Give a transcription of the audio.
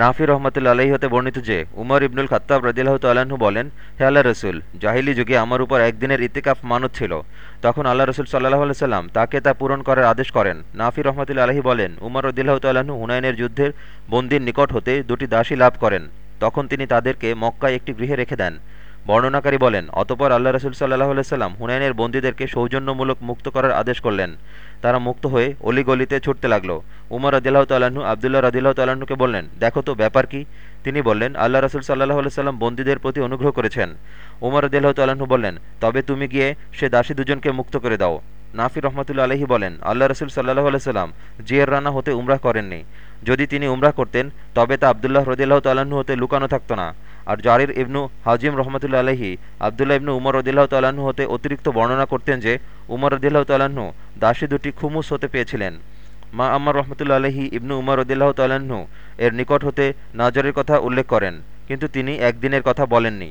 নাফি রহমতুল্লা আলহী হতে বর্ণিত যে, উমর ইবনুল খত্তাব রদিল্লাহ তাল্লাহ্ন বলেন, হে আল্লাহ রসুল, জাহিলি যুগে আমার উপর একদিনের ইতিকাফ মানত ছিল। তখন আল্লাহ রসুল সাল্লাহ সাল্লাম তাকে তা পূরণ করার আদেশ করেন। নাফি রহমতুল্লা আলহী বলেন, উমর রদিল্লাহ তাল্লাহ্ন হুনায়নের যুদ্ধের বন্দির নিকট হতে দুটি দাসী লাভ করেন। তখন তিনি তাদেরকে মক্কায় একটি গৃহে রেখে দেন। বর্ণনাকারী বলেন, অতপর আল্লাহ রসুল সাল্লাহ সাল্লাম হুনায়নের বন্দীদেরকে সৌজন্যমূলক মুক্ত করার আদেশ করলেন। তারা মুক্ত হয়ে অলিগলিতে ছুটতে লাগল। উমর রদিল্লাহ তাল্লাহ্ন আবদুল্লাহ রদিল্লাহ তাল্লাহ্নকে বললেন, দেখো তো, ব্যাপার কি? তিনি বললেন, আল্লাহ রসুল সাল্লাহ সাল্লাম বন্দীদের প্রতি অনুগ্রহ করেছেন। উমর রদিল্লাহ তাল্লাহ্ন বললেন, তবে তুমি গিয়ে সে দাসী দুজনকে মুক্ত করে দাও। নাফির রহমতুল্লা আলহী বলেন, আল্লাহ রসুল সাল্লাহ সাল্লাম জিয়ের রানা হতে উমরাহ করেননি। যদি তিনি উমরাহ করতেন, তবে তা আবদুল্লাহ রদিল্লাহ তাল্লাহ্ন হতে লুকানো থাকতো না। আর জারির ইবনু হাজিম রহমতুল্লা আলহি আবদুল্লাহ ইবনু উমর রদিল্লাহ তাল্লাহ্ন হতে অতিরিক্ত বর্ণনা করতেন যে উমর রদিল্লাহ তাল্লাহ্ন দাসী দুটি খুমুস হতে পেয়েছিলেন। মা আম্মার রহমতুল্লা আলহি ইবনু উমর রদিল্লাহ তাল্লাহ্ন এর নিকট হতে নাজরের কথা উল্লেখ করেন, কিন্তু তিনি একদিনের কথা বলেননি।